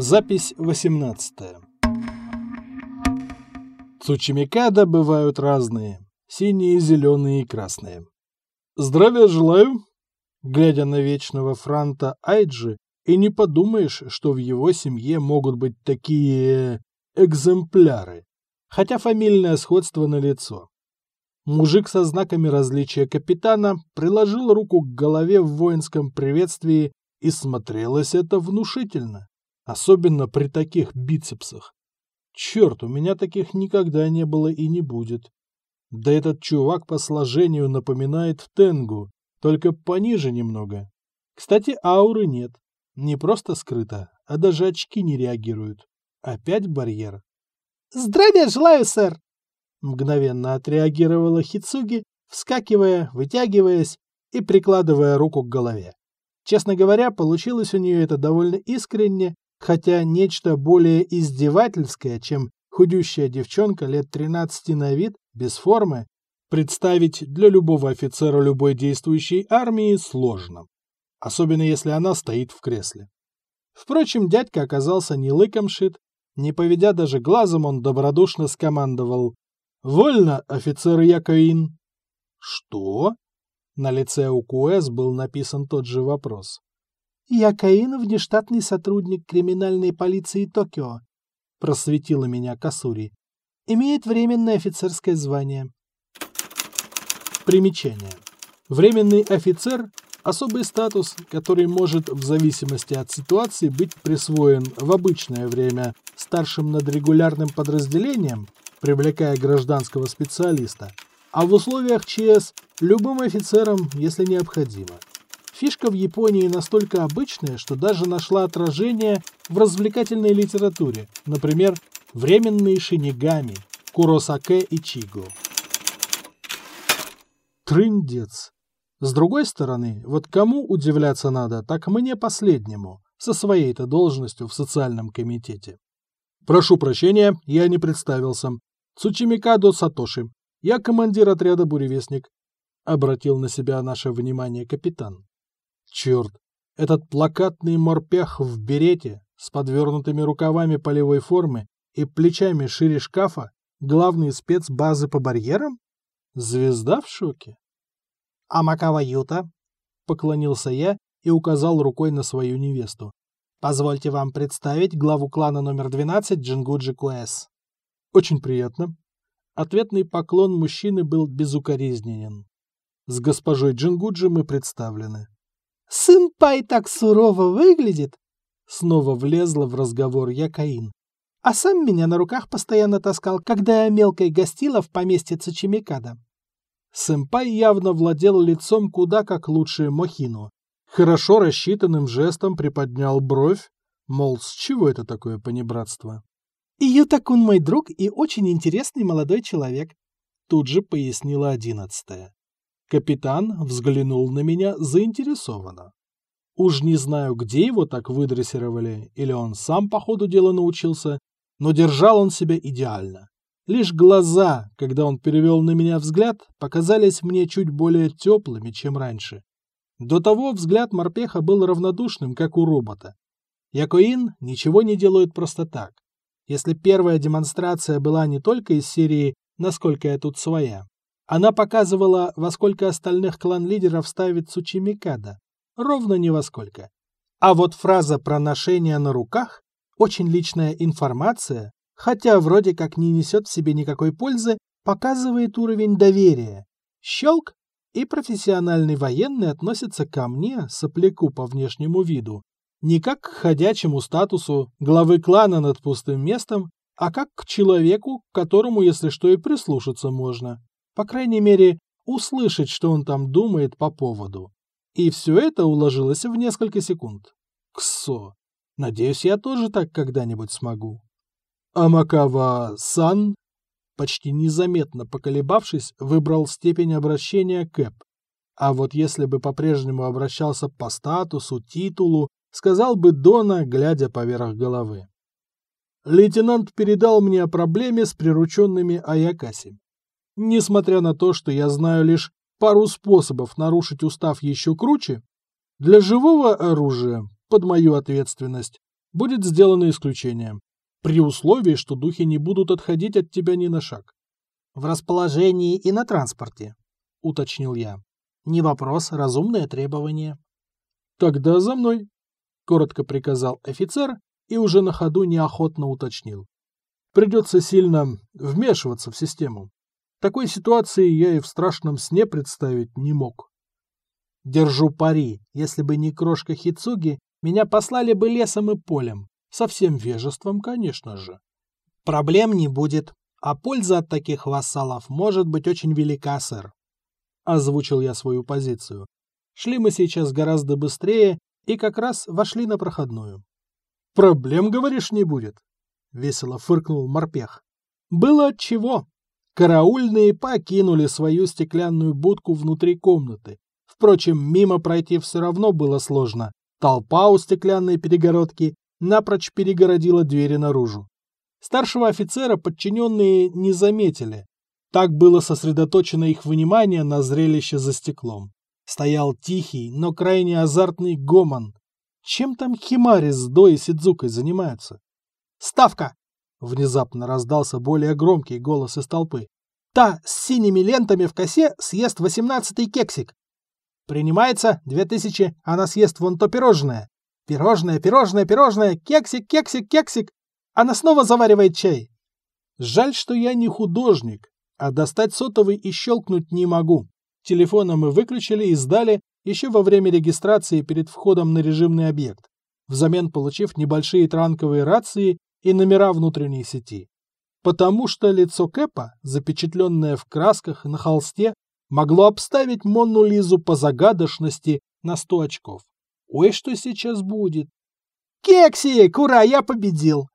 Запись 18. Цучимикада бывают разные. Синие, зеленые и красные. Здравия желаю. Глядя на вечного франта Айджи, и не подумаешь, что в его семье могут быть такие экземпляры. Хотя фамильное сходство налицо. Мужик со знаками различия капитана приложил руку к голове в воинском приветствии, и смотрелось это внушительно. Особенно при таких бицепсах. Черт, у меня таких никогда не было и не будет. Да этот чувак по сложению напоминает Тенгу, только пониже немного. Кстати, ауры нет. Не просто скрыто, а даже очки не реагируют. Опять барьер. «Здравия желаю, сэр!» Мгновенно отреагировала Хицуги, вскакивая, вытягиваясь и прикладывая руку к голове. Честно говоря, получилось у нее это довольно искренне, хотя нечто более издевательское, чем худющая девчонка лет 13 на вид, без формы, представить для любого офицера любой действующей армии сложно. Особенно если она стоит в кресле. Впрочем, дядька оказался не лыком шит, не поведя даже глазом, он добродушно скомандовал «Вольно, офицер Якоин!» «Что?» На лице у КУЭС был написан тот же вопрос. «Я Каин, внештатный сотрудник криминальной полиции Токио», — просветила меня Касури. «Имеет временное офицерское звание». Примечание. Временный офицер – особый статус, который может в зависимости от ситуации быть присвоен в обычное время старшим над регулярным подразделением, привлекая гражданского специалиста, а в условиях ЧС – любым офицером, если необходимо. Фишка в Японии настолько обычная, что даже нашла отражение в развлекательной литературе, например, «Временные шинигами» Куросаке и Чиго. Трындец. С другой стороны, вот кому удивляться надо, так мне последнему, со своей-то должностью в социальном комитете. Прошу прощения, я не представился. Цучимикадо Сатоши. Я командир отряда «Буревестник», — обратил на себя наше внимание капитан. Черт, этот плакатный морпех в берете с подвернутыми рукавами полевой формы и плечами шире шкафа главный спец базы по барьерам? Звезда в шоке? «Амакава Юта», — поклонился я и указал рукой на свою невесту. «Позвольте вам представить главу клана номер 12 Джингуджи Куэс». «Очень приятно». Ответный поклон мужчины был безукоризненен. С госпожой Джингуджи мы представлены. Сэмпай так сурово выглядит!» Снова влезла в разговор Якаин. «А сам меня на руках постоянно таскал, когда я мелкой гостила в поместье Цучимикада». Сэмпай явно владел лицом куда как лучше Мохину. Хорошо рассчитанным жестом приподнял бровь, мол, с чего это такое понебратство? «Ютакун мой друг и очень интересный молодой человек», тут же пояснила одиннадцатая. Капитан взглянул на меня заинтересованно. Уж не знаю, где его так выдрессировали, или он сам по ходу дела научился, но держал он себя идеально. Лишь глаза, когда он перевел на меня взгляд, показались мне чуть более теплыми, чем раньше. До того взгляд морпеха был равнодушным, как у робота. Якоин ничего не делают просто так. Если первая демонстрация была не только из серии «Насколько я тут своя», она показывала, во сколько остальных клан-лидеров ставит Цучимикада. Ровно ни во сколько. А вот фраза про ношение на руках – очень личная информация, хотя вроде как не несет в себе никакой пользы, показывает уровень доверия. Щелк, и профессиональный военный относится ко мне, сопляку по внешнему виду, не как к ходячему статусу главы клана над пустым местом, а как к человеку, к которому, если что, и прислушаться можно. По крайней мере, услышать, что он там думает по поводу. И все это уложилось в несколько секунд. Ксо. Надеюсь, я тоже так когда-нибудь смогу. Амакава-сан, почти незаметно поколебавшись, выбрал степень обращения Кэп. А вот если бы по-прежнему обращался по статусу, титулу, сказал бы Дона, глядя поверх головы. Лейтенант передал мне о проблеме с прирученными Аякаси. Несмотря на то, что я знаю лишь пару способов нарушить устав еще круче, для живого оружия, под мою ответственность, будет сделано исключение. При условии, что духи не будут отходить от тебя ни на шаг. В расположении и на транспорте, уточнил я. Не вопрос, разумное требование. Тогда за мной, коротко приказал офицер и уже на ходу неохотно уточнил. Придется сильно вмешиваться в систему. Такой ситуации я и в страшном сне представить не мог. Держу пари, если бы не крошка Хицуги, меня послали бы лесом и полем. Со всем вежеством, конечно же. Проблем не будет, а польза от таких вассалов может быть очень велика, сэр. Озвучил я свою позицию. Шли мы сейчас гораздо быстрее и как раз вошли на проходную. «Проблем, говоришь, не будет?» — весело фыркнул морпех. «Было отчего. Караульные покинули свою стеклянную будку внутри комнаты. Впрочем, мимо пройти все равно было сложно. Толпа у стеклянной перегородки напрочь перегородила двери наружу. Старшего офицера подчиненные не заметили. Так было сосредоточено их внимание на зрелище за стеклом. Стоял тихий, но крайне азартный гомон. Чем там Химари с До и Сидзукой занимаются? «Ставка!» — внезапно раздался более громкий голос из толпы. «Та с синими лентами в косе съест восемнадцатый кексик. Принимается две тысячи, она съест вон то пирожное. Пирожное, пирожное, пирожное, кексик, кексик, кексик. Она снова заваривает чай. Жаль, что я не художник, а достать сотовый и щелкнуть не могу. Телефоны мы выключили и сдали еще во время регистрации перед входом на режимный объект, взамен получив небольшие транковые рации и номера внутренней сети. Потому что лицо Кэпа, запечатленное в красках на холсте, могло обставить Монну Лизу по загадочности на сто очков. Ой, что сейчас будет? Кексик, ура, я победил!